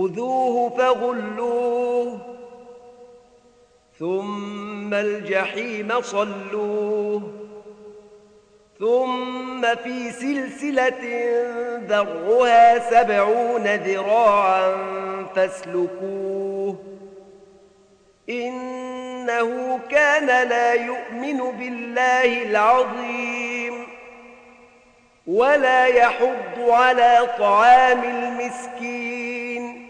خذوه فغلوه. ثم الجحيم صلوه. ثم في سلسلة ذرها سبعون ذراعا فاسلكوه. إنه كان لا يؤمن بالله العظيم ولا يحض على طعام المسكين.